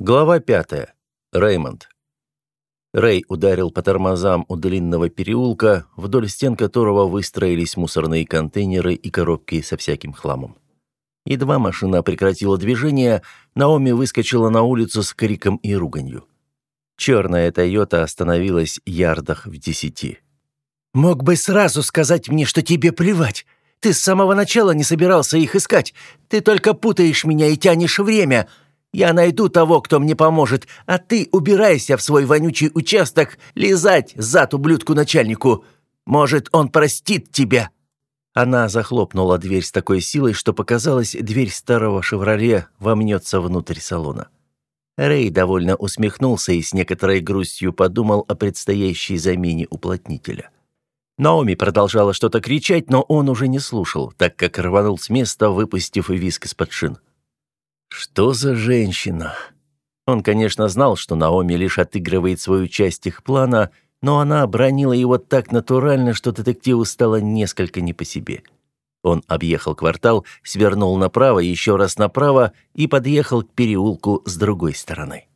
Глава пятая. Реймонд. Рэй ударил по тормозам у длинного переулка, вдоль стен которого выстроились мусорные контейнеры и коробки со всяким хламом. Едва машина прекратила движение, Наоми выскочила на улицу с криком и руганью. Черная «Тойота» остановилась ярдах в десяти. «Мог бы сразу сказать мне, что тебе плевать. Ты с самого начала не собирался их искать. Ты только путаешь меня и тянешь время», я найду того, кто мне поможет, а ты убирайся в свой вонючий участок лизать зад ублюдку начальнику. Может, он простит тебя». Она захлопнула дверь с такой силой, что показалось, дверь старого «Шевроле» вомнется внутрь салона. Рэй довольно усмехнулся и с некоторой грустью подумал о предстоящей замене уплотнителя. Наоми продолжала что-то кричать, но он уже не слушал, так как рванул с места, выпустив виск из-под шин. Что за женщина? Он, конечно, знал, что Наоми лишь отыгрывает свою часть их плана, но она обронила его так натурально, что детективу стало несколько не по себе. Он объехал квартал, свернул направо, еще раз направо и подъехал к переулку с другой стороны.